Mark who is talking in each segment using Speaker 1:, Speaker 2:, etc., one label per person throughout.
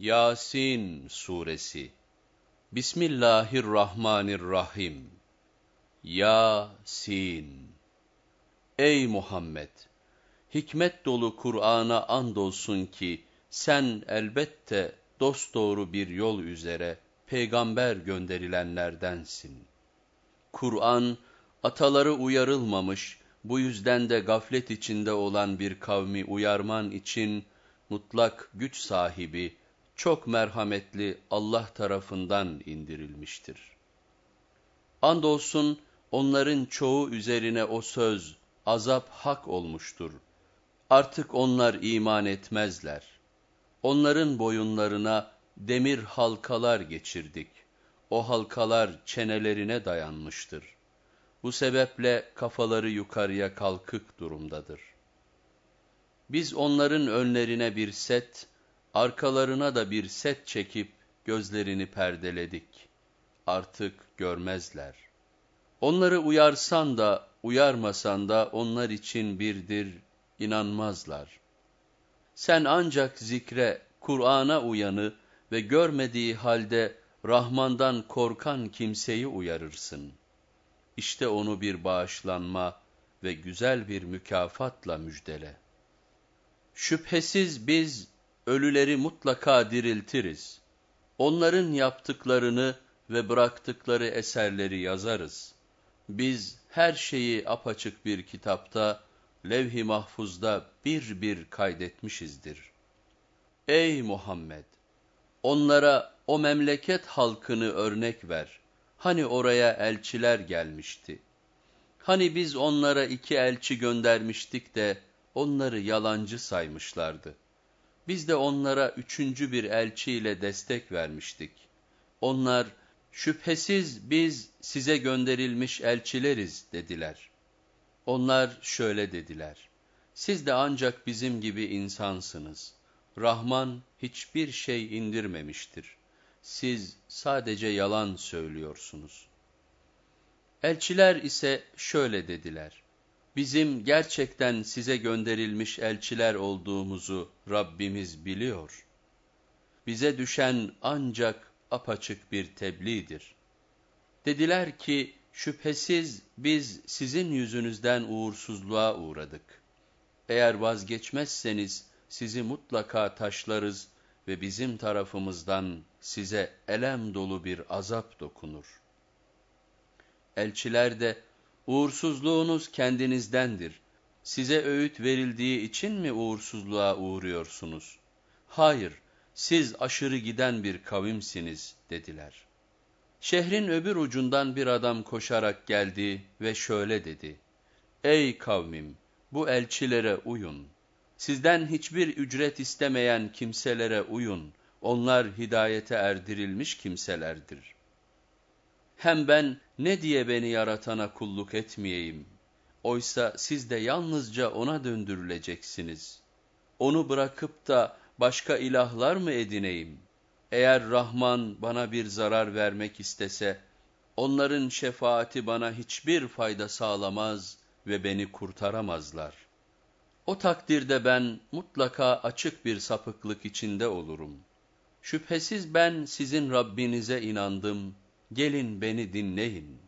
Speaker 1: Yasin Suresi Bismillahirrahmanirrahim Yasin Ey Muhammed! Hikmet dolu Kur'an'a andolsun ki, sen elbette dosdoğru bir yol üzere peygamber gönderilenlerdensin. Kur'an, ataları uyarılmamış, bu yüzden de gaflet içinde olan bir kavmi uyarman için, mutlak güç sahibi, çok merhametli Allah tarafından indirilmiştir. Andolsun onların çoğu üzerine o söz, azap hak olmuştur. Artık onlar iman etmezler. Onların boyunlarına demir halkalar geçirdik. O halkalar çenelerine dayanmıştır. Bu sebeple kafaları yukarıya kalkık durumdadır. Biz onların önlerine bir set, arkalarına da bir set çekip gözlerini perdeledik. Artık görmezler. Onları uyarsan da uyarmasan da onlar için birdir, inanmazlar. Sen ancak zikre, Kur'an'a uyanı ve görmediği halde Rahman'dan korkan kimseyi uyarırsın. İşte onu bir bağışlanma ve güzel bir mükafatla müjdele. Şüphesiz biz ölüleri mutlaka diriltiriz. Onların yaptıklarını ve bıraktıkları eserleri yazarız. Biz her şeyi apaçık bir kitapta, levh-i mahfuzda bir bir kaydetmişizdir. Ey Muhammed! Onlara o memleket halkını örnek ver. Hani oraya elçiler gelmişti. Hani biz onlara iki elçi göndermiştik de onları yalancı saymışlardı. Biz de onlara üçüncü bir elçi ile destek vermiştik. Onlar, şüphesiz biz size gönderilmiş elçileriz dediler. Onlar şöyle dediler, siz de ancak bizim gibi insansınız. Rahman hiçbir şey indirmemiştir. Siz sadece yalan söylüyorsunuz. Elçiler ise şöyle dediler, bizim gerçekten size gönderilmiş elçiler olduğumuzu Rabbimiz biliyor. Bize düşen ancak apaçık bir tebliğdir. Dediler ki, şüphesiz biz sizin yüzünüzden uğursuzluğa uğradık. Eğer vazgeçmezseniz sizi mutlaka taşlarız ve bizim tarafımızdan size elem dolu bir azap dokunur. Elçiler de, uğursuzluğunuz kendinizdendir. Size öğüt verildiği için mi uğursuzluğa uğruyorsunuz? Hayır, siz aşırı giden bir kavimsiniz dediler. Şehrin öbür ucundan bir adam koşarak geldi ve şöyle dedi. Ey kavmim, bu elçilere uyun. Sizden hiçbir ücret istemeyen kimselere uyun. Onlar hidayete erdirilmiş kimselerdir. Hem ben ne diye beni yaratana kulluk etmeyeyim? Oysa siz de yalnızca ona döndürüleceksiniz. Onu bırakıp da başka ilahlar mı edineyim? Eğer Rahman bana bir zarar vermek istese, onların şefaati bana hiçbir fayda sağlamaz ve beni kurtaramazlar. O takdirde ben mutlaka açık bir sapıklık içinde olurum. Şüphesiz ben sizin Rabbinize inandım, gelin beni dinleyin.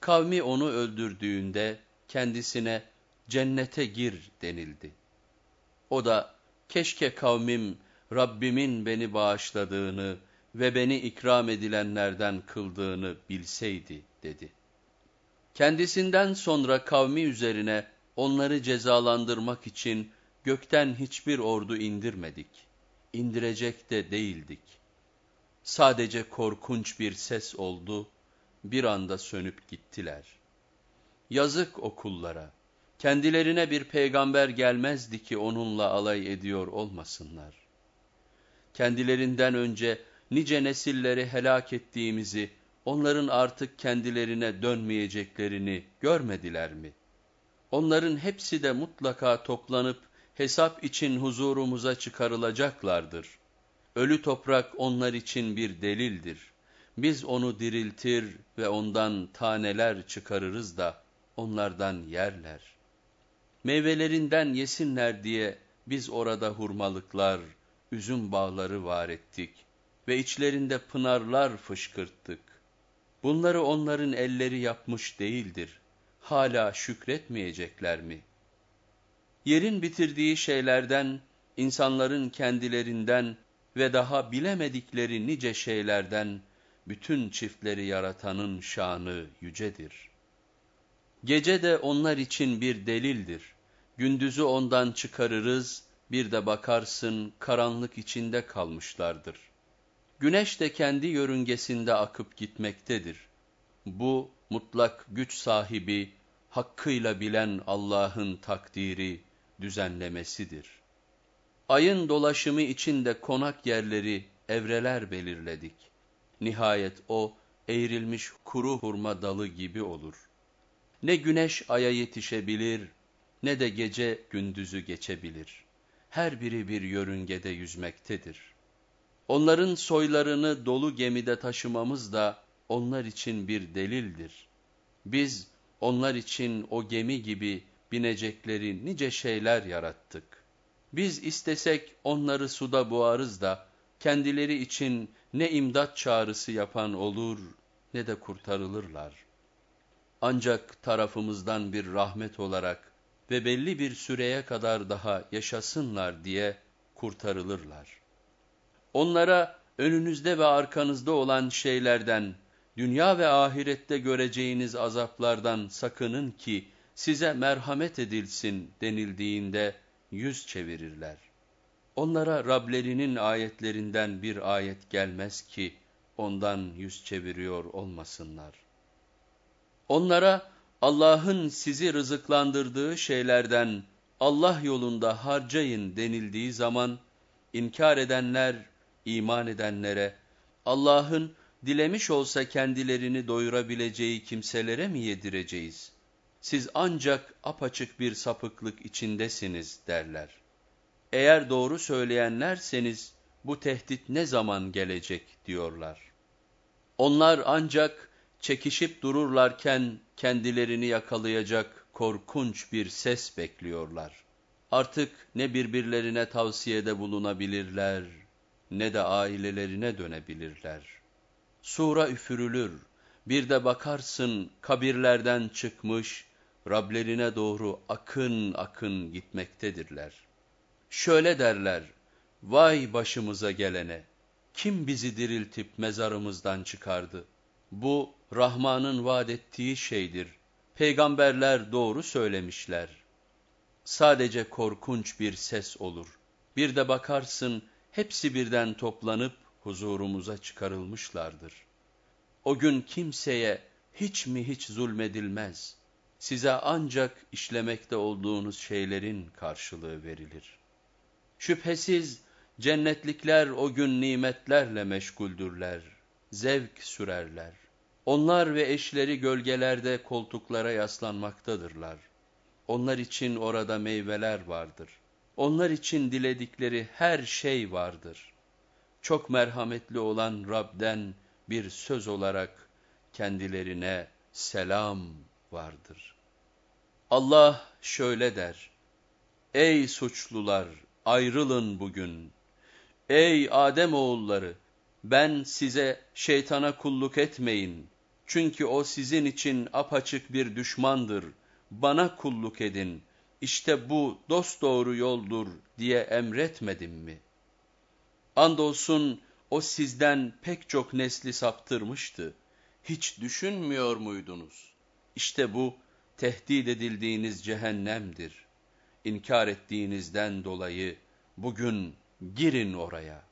Speaker 1: Kavmi onu öldürdüğünde kendisine cennete gir denildi. O da keşke kavmim Rabbimin beni bağışladığını ve beni ikram edilenlerden kıldığını bilseydi dedi. Kendisinden sonra kavmi üzerine onları cezalandırmak için gökten hiçbir ordu indirmedik. İndirecek de değildik. Sadece korkunç bir ses oldu, bir anda sönüp gittiler. Yazık okullara, kendilerine bir peygamber gelmezdi ki onunla alay ediyor olmasınlar. Kendilerinden önce nice nesilleri helak ettiğimizi, onların artık kendilerine dönmeyeceklerini görmediler mi? Onların hepsi de mutlaka toplanıp hesap için huzurumuza çıkarılacaklardır. Ölü toprak onlar için bir delildir. Biz onu diriltir ve ondan taneler çıkarırız da onlardan yerler. Meyvelerinden yesinler diye biz orada hurmalıklar, üzüm bağları var ettik ve içlerinde pınarlar fışkırttık. Bunları onların elleri yapmış değildir. Hala şükretmeyecekler mi? Yerin bitirdiği şeylerden, insanların kendilerinden ve daha bilemedikleri nice şeylerden, bütün çiftleri yaratanın şanı yücedir. Gece de onlar için bir delildir. Gündüzü ondan çıkarırız, bir de bakarsın karanlık içinde kalmışlardır. Güneş de kendi yörüngesinde akıp gitmektedir. Bu mutlak güç sahibi, hakkıyla bilen Allah'ın takdiri, düzenlemesidir. Ayın dolaşımı içinde konak yerleri, evreler belirledik. Nihayet o, eğrilmiş kuru hurma dalı gibi olur. Ne güneş aya yetişebilir, ne de gece gündüzü geçebilir. Her biri bir yörüngede yüzmektedir. Onların soylarını dolu gemide taşımamız da onlar için bir delildir. Biz onlar için o gemi gibi binecekleri nice şeyler yarattık. Biz istesek onları suda boğarız da kendileri için ne imdat çağrısı yapan olur ne de kurtarılırlar. Ancak tarafımızdan bir rahmet olarak ve belli bir süreye kadar daha yaşasınlar diye kurtarılırlar. Onlara önünüzde ve arkanızda olan şeylerden, dünya ve ahirette göreceğiniz azaplardan sakının ki size merhamet edilsin denildiğinde yüz çevirirler. Onlara Rablerinin ayetlerinden bir ayet gelmez ki ondan yüz çeviriyor olmasınlar. Onlara Allah'ın sizi rızıklandırdığı şeylerden Allah yolunda harcayın denildiği zaman inkar edenler iman edenlere Allah'ın dilemiş olsa kendilerini doyurabileceği kimselere mi yedireceğiz? Siz ancak apaçık bir sapıklık içindesiniz derler. Eğer doğru söyleyenlerseniz bu tehdit ne zaman gelecek diyorlar. Onlar ancak çekişip dururlarken kendilerini yakalayacak korkunç bir ses bekliyorlar. Artık ne birbirlerine tavsiyede bulunabilirler, ne de ailelerine dönebilirler. Sura üfürülür, bir de bakarsın kabirlerden çıkmış, Rablerine doğru akın akın gitmektedirler. Şöyle derler, vay başımıza gelene, kim bizi diriltip mezarımızdan çıkardı? Bu Rahman'ın vaad ettiği şeydir. Peygamberler doğru söylemişler. Sadece korkunç bir ses olur. Bir de bakarsın hepsi birden toplanıp huzurumuza çıkarılmışlardır. O gün kimseye hiç mi hiç zulmedilmez. Size ancak işlemekte olduğunuz şeylerin karşılığı verilir. Şüphesiz cennetlikler o gün nimetlerle meşguldürler, zevk sürerler. Onlar ve eşleri gölgelerde koltuklara yaslanmaktadırlar. Onlar için orada meyveler vardır. Onlar için diledikleri her şey vardır. Çok merhametli olan Rab'den bir söz olarak kendilerine selam vardır. Allah şöyle der, Ey suçlular ayrılın bugün, ey Adem oğulları ben size şeytana kulluk etmeyin, çünkü o sizin için apaçık bir düşmandır, bana kulluk edin, işte bu dosdoğru yoldur diye emretmedim mi? Andolsun o sizden pek çok nesli saptırmıştı. Hiç düşünmüyor muydunuz? İşte bu tehdit edildiğiniz cehennemdir. İnkar ettiğinizden dolayı bugün girin oraya.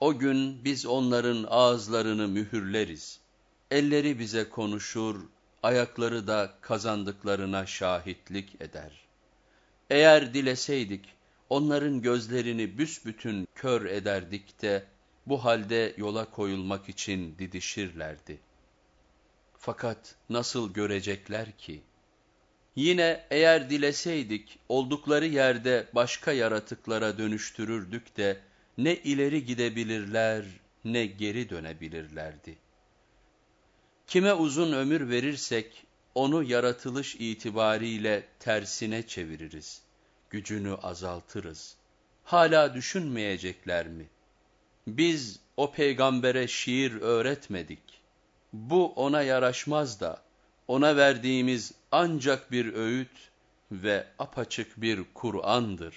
Speaker 1: O gün biz onların ağızlarını mühürleriz. Elleri bize konuşur, ayakları da kazandıklarına şahitlik eder. Eğer dileseydik, onların gözlerini büsbütün kör ederdik de, bu halde yola koyulmak için didişirlerdi. Fakat nasıl görecekler ki? Yine eğer dileseydik, oldukları yerde başka yaratıklara dönüştürürdük de, ne ileri gidebilirler, ne geri dönebilirlerdi. Kime uzun ömür verirsek, onu yaratılış itibariyle tersine çeviririz, gücünü azaltırız. hala düşünmeyecekler mi? Biz o peygambere şiir öğretmedik. Bu ona yaraşmaz da, ona verdiğimiz ancak bir öğüt ve apaçık bir Kur'an'dır.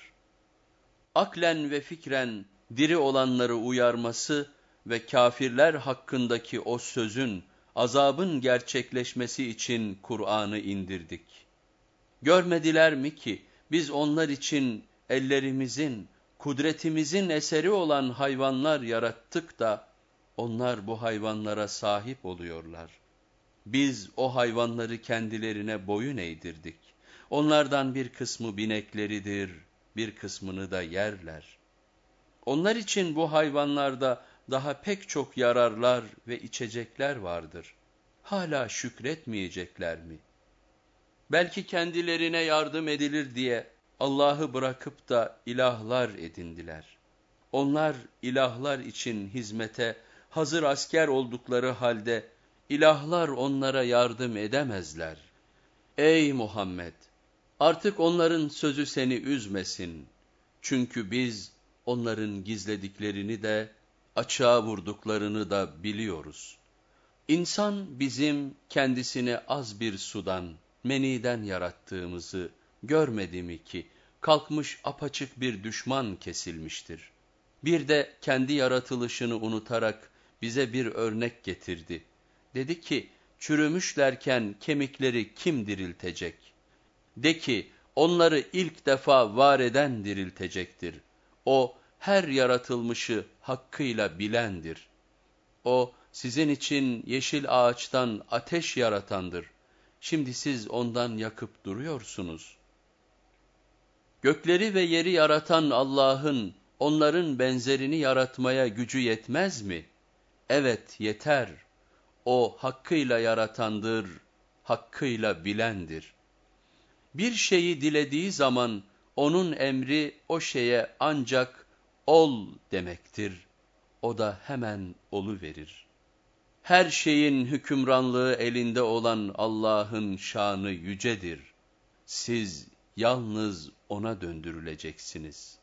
Speaker 1: Aklen ve fikren diri olanları uyarması ve kafirler hakkındaki o sözün, azabın gerçekleşmesi için Kur'an'ı indirdik. Görmediler mi ki biz onlar için ellerimizin, kudretimizin eseri olan hayvanlar yarattık da onlar bu hayvanlara sahip oluyorlar. Biz o hayvanları kendilerine boyun eğdirdik. Onlardan bir kısmı binekleridir, bir kısmını da yerler. Onlar için bu hayvanlarda daha pek çok yararlar ve içecekler vardır. Hala şükretmeyecekler mi? Belki kendilerine yardım edilir diye Allah'ı bırakıp da ilahlar edindiler. Onlar ilahlar için hizmete hazır asker oldukları halde ilahlar onlara yardım edemezler. Ey Muhammed! Artık onların sözü seni üzmesin. Çünkü biz onların gizlediklerini de açığa vurduklarını da biliyoruz. İnsan bizim kendisini az bir sudan, meniden yarattığımızı görmedi mi ki kalkmış apaçık bir düşman kesilmiştir. Bir de kendi yaratılışını unutarak bize bir örnek getirdi. Dedi ki çürümüşlerken kemikleri kim diriltecek? De ki onları ilk defa var eden diriltecektir. O her yaratılmışı hakkıyla bilendir. O sizin için yeşil ağaçtan ateş yaratandır. Şimdi siz ondan yakıp duruyorsunuz. Gökleri ve yeri yaratan Allah'ın onların benzerini yaratmaya gücü yetmez mi? Evet yeter. O hakkıyla yaratandır, hakkıyla bilendir. Bir şeyi dilediği zaman onun emri o şeye ancak ol demektir. O da hemen olu verir. Her şeyin hükümranlığı elinde olan Allah'ın şanı yücedir. Siz yalnız ona döndürüleceksiniz.''